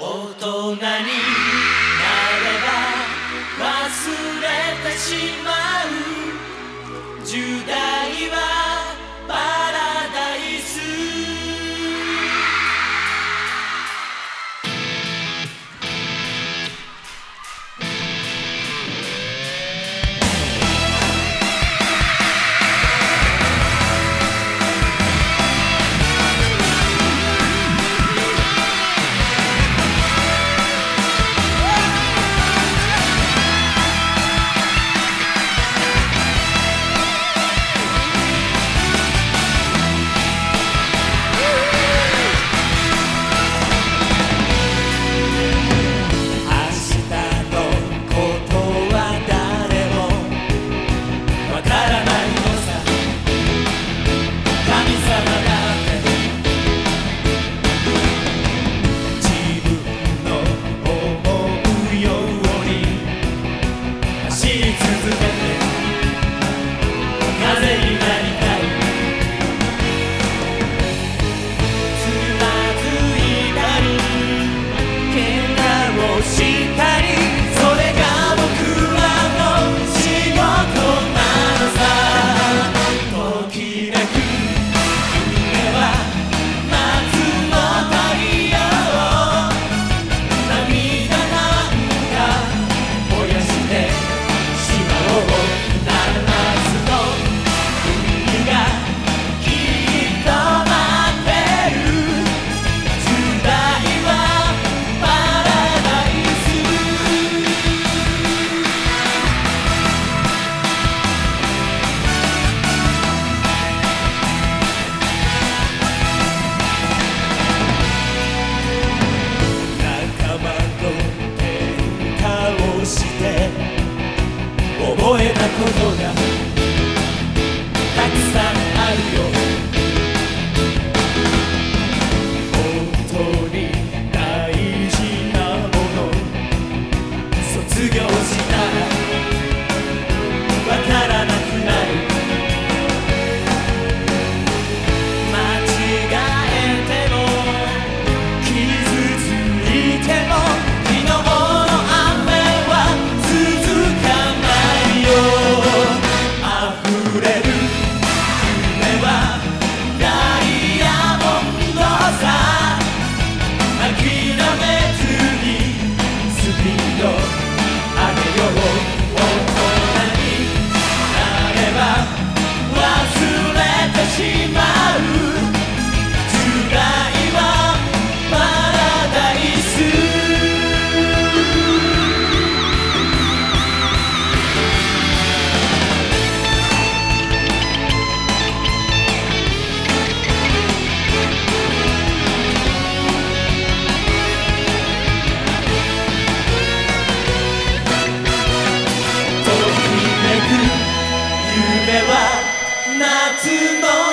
大人になれば忘れてしまう。覚えたことが夏の